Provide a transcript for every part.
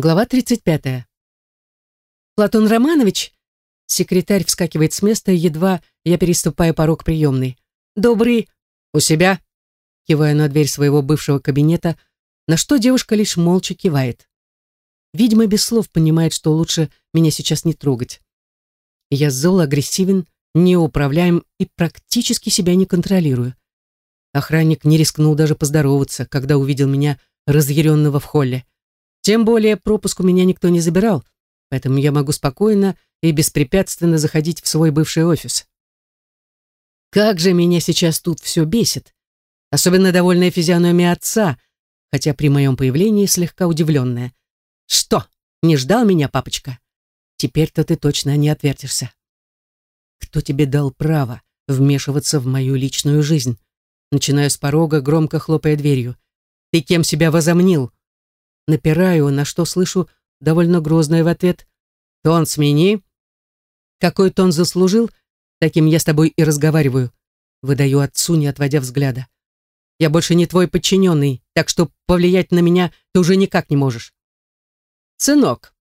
Глава 35. Платон Романович, секретарь вскакивает с места, едва я переступаю порог приемной. Добрый у себя, кивая на дверь своего бывшего кабинета, на что девушка лишь молча кивает. Видимо, без слов понимает, что лучше меня сейчас не трогать. Я зол, агрессивен, неуправляем и практически себя не контролирую. Охранник не рискнул даже поздороваться, когда увидел меня разъяренного в холле. Тем более пропуск у меня никто не забирал, поэтому я могу спокойно и беспрепятственно заходить в свой бывший офис. Как же меня сейчас тут все бесит. Особенно довольная физиономия отца, хотя при моем появлении слегка удивленная. «Что, не ждал меня, папочка? Теперь-то ты точно не отвертишься». «Кто тебе дал право вмешиваться в мою личную жизнь?» Начинаю с порога, громко хлопая дверью. «Ты кем себя возомнил?» Напираю, на что слышу довольно грозное в ответ. «Тон смени». Какой тон заслужил, таким я с тобой и разговариваю. Выдаю отцу, не отводя взгляда. Я больше не твой подчиненный, так что повлиять на меня ты уже никак не можешь. Сынок.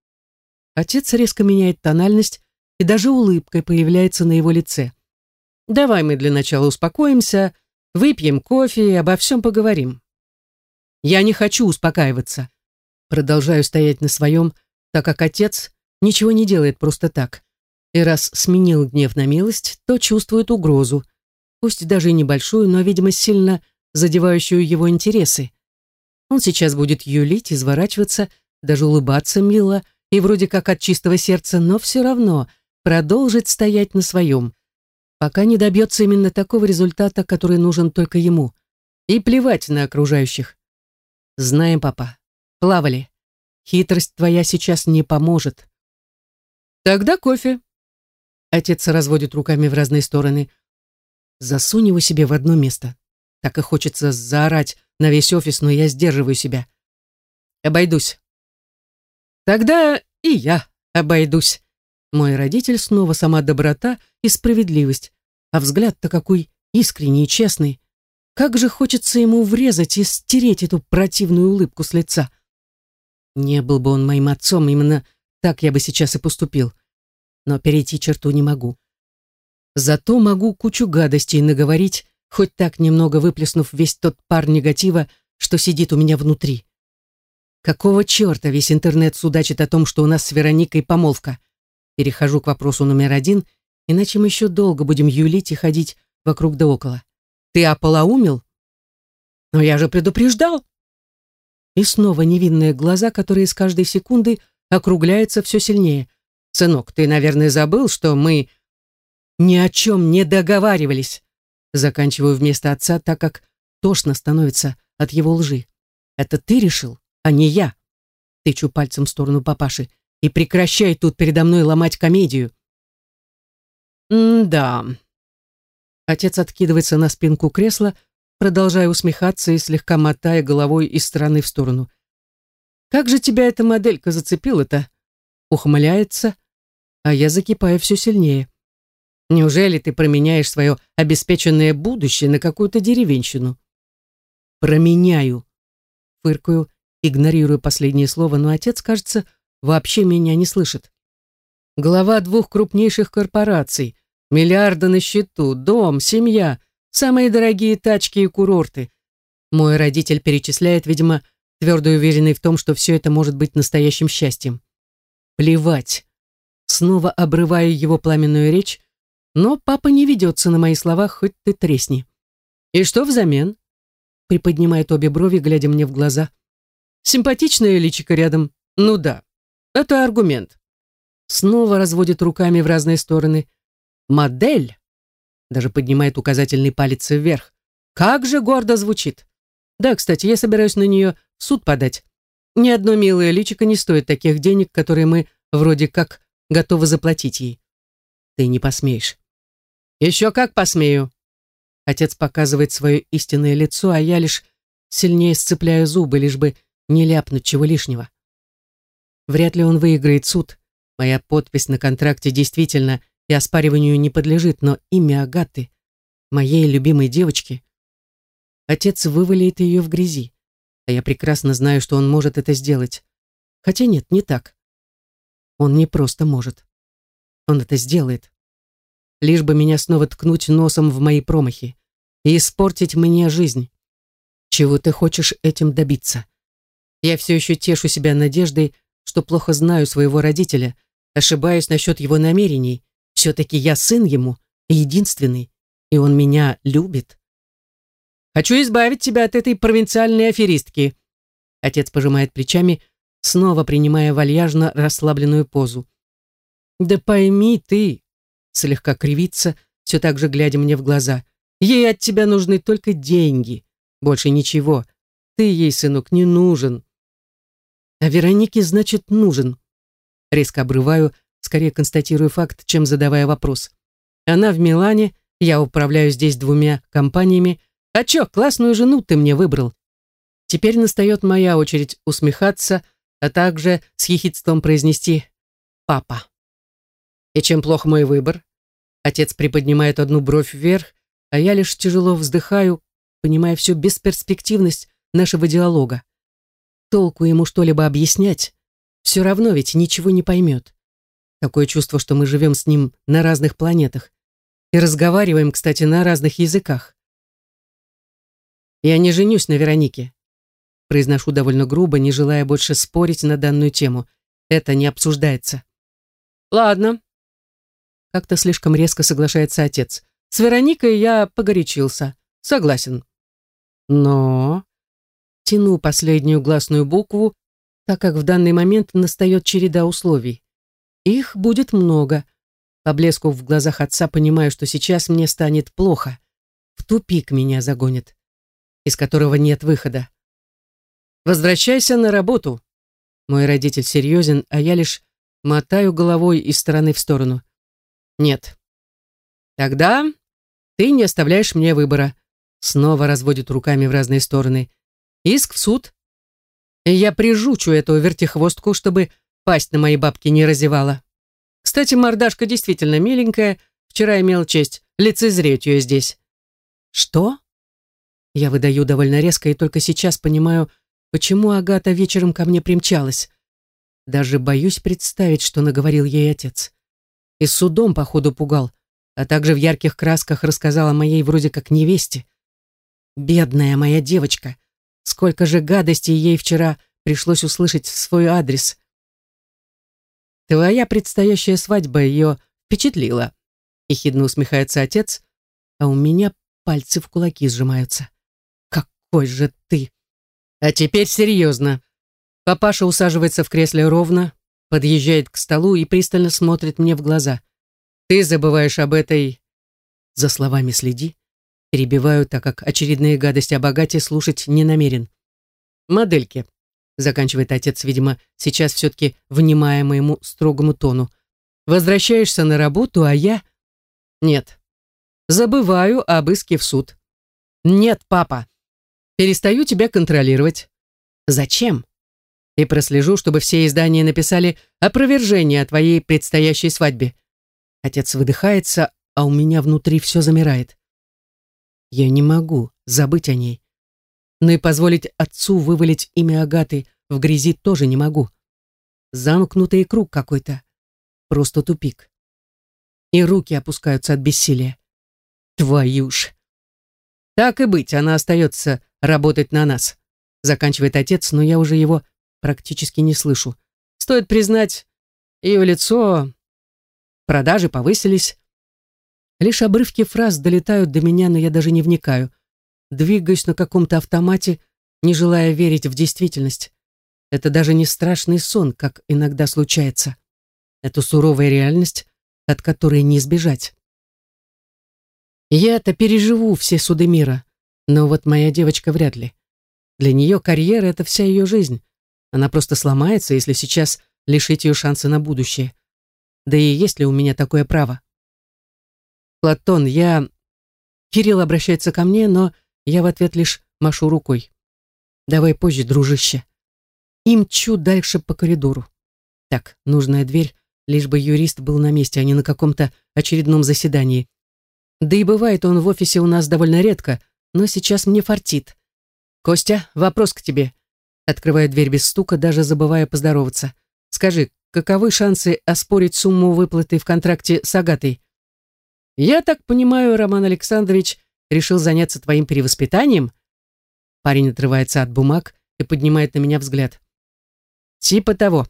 Отец резко меняет тональность, и даже улыбкой появляется на его лице. Давай мы для начала успокоимся, выпьем кофе и обо всем поговорим. Я не хочу успокаиваться. Продолжаю стоять на своем, так как отец ничего не делает просто так. И раз сменил гнев на милость, то чувствует угрозу, пусть даже и небольшую, но, видимо, сильно задевающую его интересы. Он сейчас будет юлить, изворачиваться, даже улыбаться мило и вроде как от чистого сердца, но все равно продолжит стоять на своем, пока не добьется именно такого результата, который нужен только ему. И плевать на окружающих. Знаем, папа, плавали. Хитрость твоя сейчас не поможет. Тогда кофе. Отец разводит руками в разные стороны. Засунь его себе в одно место. Так и хочется заорать на весь офис, но я сдерживаю себя. Обойдусь. Тогда и я обойдусь. Мой родитель снова сама доброта и справедливость, а взгляд-то какой искренний и честный. Как же хочется ему врезать и стереть эту противную улыбку с лица. Не был бы он моим отцом, именно так я бы сейчас и поступил. Но перейти черту не могу. Зато могу кучу гадостей наговорить, хоть так немного выплеснув весь тот пар негатива, что сидит у меня внутри. Какого черта весь интернет судачит о том, что у нас с Вероникой помолвка? Перехожу к вопросу номер один, иначе мы еще долго будем юлить и ходить вокруг да около. Ты ополоумел? Но я же предупреждал. И снова невинные глаза, которые с каждой секунды округляются все сильнее. Сынок, ты, наверное, забыл, что мы ни о чем не договаривались. Заканчиваю вместо отца, так как тошно становится от его лжи. Это ты решил, а не я. Тычу пальцем в сторону папаши. И прекращай тут передо мной ломать комедию. М-да. Отец откидывается на спинку кресла, продолжая усмехаться и слегка мотая головой из стороны в сторону. «Как же тебя эта моделька зацепила-то?» Ухмыляется, а я закипаю все сильнее. Неужели ты променяешь свое обеспеченное будущее на какую-то деревенщину? Променяю. Фыркаю, игнорируя последнее слово, но отец, кажется, вообще меня не слышит. Глава двух крупнейших корпораций, миллиарды на счету, дом, семья, самые дорогие тачки и курорты. Мой родитель перечисляет, видимо, твердо уверенный в том, что все это может быть настоящим счастьем. Плевать. Снова обрываю его пламенную речь, но папа не ведется на мои слова, хоть ты тресни. И что взамен? Приподнимает обе брови, глядя мне в глаза. Симпатичная личико рядом. Ну да, это аргумент. Снова разводит руками в разные стороны. Модель. Даже поднимает указательный палец вверх. Как же гордо звучит. Да, кстати, я собираюсь на нее в суд подать. Ни одно милое личико не стоит таких денег, которые мы вроде как готовы заплатить ей. Ты не посмеешь. «Еще как посмею!» Отец показывает свое истинное лицо, а я лишь сильнее сцепляю зубы, лишь бы не ляпнуть чего лишнего. Вряд ли он выиграет суд. Моя подпись на контракте действительно и оспариванию не подлежит, но имя Агаты, моей любимой девочки, отец вывалит ее в грязи, а я прекрасно знаю, что он может это сделать. Хотя нет, не так. Он не просто может. Он это сделает. Лишь бы меня снова ткнуть носом в мои промахи и испортить мне жизнь. Чего ты хочешь этим добиться? Я все еще тешу себя надеждой, что плохо знаю своего родителя, ошибаюсь насчет его намерений. Все-таки я сын ему, единственный, и он меня любит. Хочу избавить тебя от этой провинциальной аферистки. Отец пожимает плечами, снова принимая вальяжно расслабленную позу. Да пойми ты, слегка кривится, все так же глядя мне в глаза. Ей от тебя нужны только деньги, больше ничего. Ты ей, сынок, не нужен. А Веронике, значит, нужен. Резко обрываю, скорее констатирую факт, чем задавая вопрос. Она в Милане, я управляю здесь двумя компаниями. А чё, классную жену ты мне выбрал. Теперь настает моя очередь усмехаться, а также с ехидством произнести «папа». И чем плох мой выбор? Отец приподнимает одну бровь вверх, а я лишь тяжело вздыхаю, понимая всю бесперспективность нашего диалога. Толку ему что-либо объяснять, все равно ведь ничего не поймет. Такое чувство, что мы живем с ним на разных планетах и разговариваем, кстати, на разных языках. Я не женюсь на Веронике. Произношу довольно грубо, не желая больше спорить на данную тему. Это не обсуждается. Ладно. Как-то слишком резко соглашается отец. С Вероникой я погорячился. Согласен. Но... Тяну последнюю гласную букву, так как в данный момент настает череда условий. Их будет много. По блеску в глазах отца понимаю, что сейчас мне станет плохо. В тупик меня загонит, из которого нет выхода. Возвращайся на работу. Мой родитель серьезен, а я лишь мотаю головой из стороны в сторону. Нет. Тогда ты не оставляешь мне выбора. Снова разводит руками в разные стороны. Иск в суд. Я прижучу эту вертихвостку, чтобы пасть на мои бабки не разевала. Кстати, мордашка действительно миленькая. Вчера имел честь лицезреть ее здесь. Что? Я выдаю довольно резко и только сейчас понимаю, почему Агата вечером ко мне примчалась. Даже боюсь представить, что наговорил ей отец. И судом, походу, пугал, а также в ярких красках рассказал о моей вроде как невесте. Бедная моя девочка. Сколько же гадостей ей вчера пришлось услышать в свой адрес. Твоя предстоящая свадьба ее впечатлила. Ехидно усмехается отец, а у меня пальцы в кулаки сжимаются. Какой же ты! А теперь серьезно. Папаша усаживается в кресле ровно, подъезжает к столу и пристально смотрит мне в глаза. Ты забываешь об этой... За словами следи. Перебиваю, так как очередные гадости о богате слушать не намерен. Модельки. Заканчивает отец, видимо, сейчас все-таки внимая моему строгому тону. Возвращаешься на работу, а я... Нет. Забываю об иске в суд. Нет, папа. Перестаю тебя контролировать. Зачем? И прослежу, чтобы все издания написали опровержение о твоей предстоящей свадьбе. Отец выдыхается, а у меня внутри все замирает. Я не могу забыть о ней. Но и позволить отцу вывалить имя Агаты в грязи тоже не могу. Замкнутый круг какой-то. Просто тупик. И руки опускаются от бессилия. Твою ж. Так и быть, она остается работать на нас. Заканчивает отец, но я уже его практически не слышу. Стоит признать, ее лицо... Продажи повысились. Лишь обрывки фраз долетают до меня, но я даже не вникаю. Двигаюсь на каком-то автомате, не желая верить в действительность. Это даже не страшный сон, как иногда случается. Это суровая реальность, от которой не избежать. Я-то переживу все суды мира, но вот моя девочка вряд ли. Для нее карьера — это вся ее жизнь. Она просто сломается, если сейчас лишить ее шанса на будущее. Да и есть ли у меня такое право? Платон, я... Кирилл обращается ко мне, но я в ответ лишь машу рукой. Давай позже, дружище. И мчу дальше по коридору. Так, нужная дверь, лишь бы юрист был на месте, а не на каком-то очередном заседании. Да и бывает он в офисе у нас довольно редко, но сейчас мне фартит. «Костя, вопрос к тебе. Открываю дверь без стука, даже забывая поздороваться. Скажи, каковы шансы оспорить сумму выплаты в контракте с Агатой? Я так понимаю, Роман Александрович решил заняться твоим перевоспитанием? Парень отрывается от бумаг и поднимает на меня взгляд. Типа того.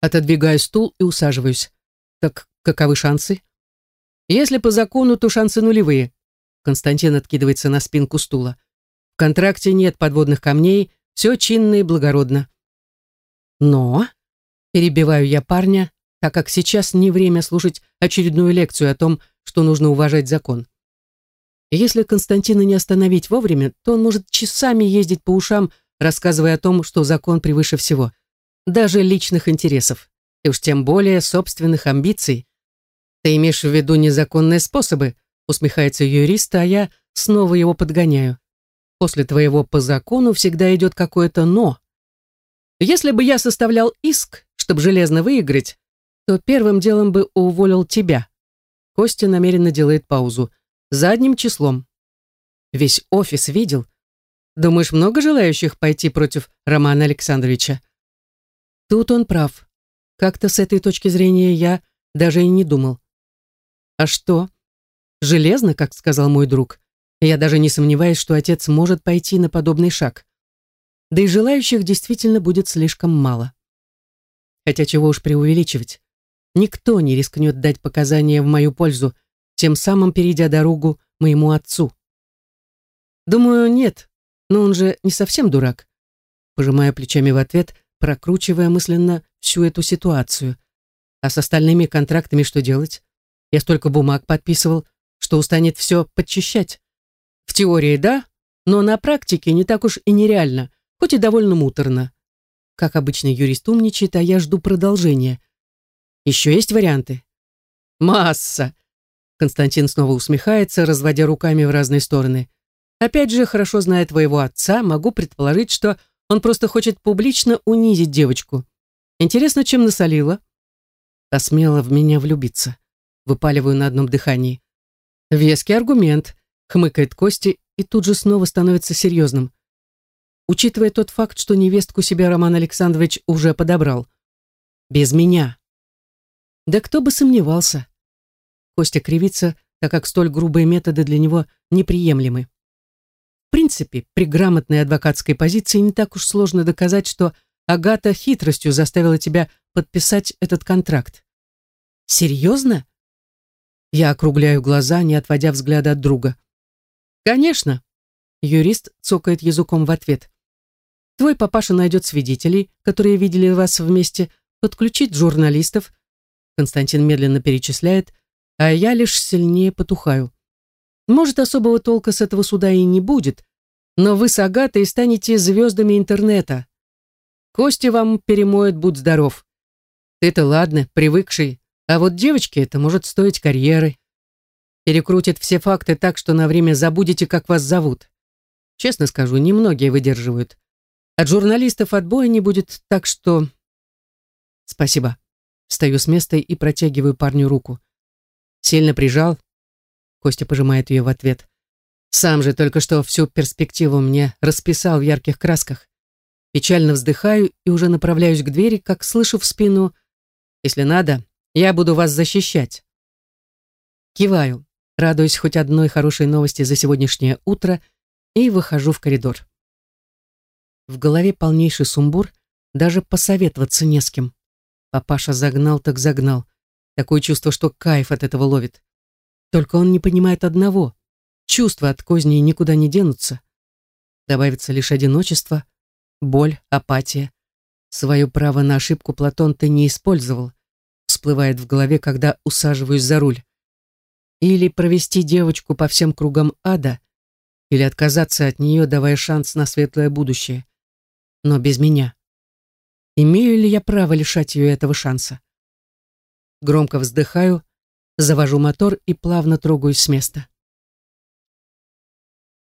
Отодвигаю стул и усаживаюсь. Так каковы шансы? Если по закону, то шансы нулевые. Константин откидывается на спинку стула. В контракте нет подводных камней, все чинно и благородно. Но, перебиваю я парня, так как сейчас не время слушать очередную лекцию о том, что нужно уважать закон. Если Константина не остановить вовремя, то он может часами ездить по ушам, рассказывая о том, что закон превыше всего, даже личных интересов, и уж тем более собственных амбиций. Ты имеешь в виду незаконные способы, усмехается юрист, а я снова его подгоняю. После твоего по закону всегда идет какое-то «но». Если бы я составлял иск, чтобы железно выиграть, то первым делом бы уволил тебя. Костя намеренно делает паузу. Задним числом. Весь офис видел. Думаешь, много желающих пойти против Романа Александровича? Тут он прав. Как-то с этой точки зрения я даже и не думал. А что? Железно, как сказал мой друг. Я даже не сомневаюсь, что отец может пойти на подобный шаг. Да и желающих действительно будет слишком мало. Хотя чего уж преувеличивать. Никто не рискнет дать показания в мою пользу, тем самым перейдя дорогу моему отцу. Думаю, нет, но он же не совсем дурак. Пожимая плечами в ответ, прокручивая мысленно всю эту ситуацию. А с остальными контрактами что делать? Я столько бумаг подписывал, что устанет все подчищать. В теории да, но на практике не так уж и нереально, хоть и довольно муторно. Как обычно юрист умничает, а я жду продолжения. Еще есть варианты? Масса. Константин снова усмехается, разводя руками в разные стороны. Опять же, хорошо зная твоего отца, могу предположить, что он просто хочет публично унизить девочку. Интересно, чем насолила? Посмела в меня влюбиться. Выпаливаю на одном дыхании. Веский аргумент хмыкает Кости и тут же снова становится серьезным. Учитывая тот факт, что невестку себя Роман Александрович уже подобрал. Без меня. Да кто бы сомневался. Костя кривится, так как столь грубые методы для него неприемлемы. В принципе, при грамотной адвокатской позиции не так уж сложно доказать, что Агата хитростью заставила тебя подписать этот контракт. Серьезно? Я округляю глаза, не отводя взгляда от друга. «Конечно!» Юрист цокает языком в ответ. «Твой папаша найдет свидетелей, которые видели вас вместе, подключит журналистов». Константин медленно перечисляет, а я лишь сильнее потухаю. Может, особого толка с этого суда и не будет, но вы с Агатой станете звездами интернета. Кости вам перемоет, будь здоров. Ты-то ладно, привыкший, а вот девочке это может стоить карьеры перекрутит все факты так, что на время забудете, как вас зовут. Честно скажу, немногие выдерживают. От журналистов отбоя не будет, так что... Спасибо. Встаю с места и протягиваю парню руку. Сильно прижал. Костя пожимает ее в ответ. Сам же только что всю перспективу мне расписал в ярких красках. Печально вздыхаю и уже направляюсь к двери, как слышу в спину «Если надо, я буду вас защищать». Киваю радуюсь хоть одной хорошей новости за сегодняшнее утро, и выхожу в коридор. В голове полнейший сумбур, даже посоветоваться не с кем. Папаша загнал так загнал. Такое чувство, что кайф от этого ловит. Только он не понимает одного. Чувства от козней никуда не денутся. Добавится лишь одиночество, боль, апатия. Свое право на ошибку Платон ты не использовал. Всплывает в голове, когда усаживаюсь за руль. Или провести девочку по всем кругам ада, или отказаться от нее, давая шанс на светлое будущее. Но без меня. Имею ли я право лишать ее этого шанса? Громко вздыхаю, завожу мотор и плавно трогаюсь с места.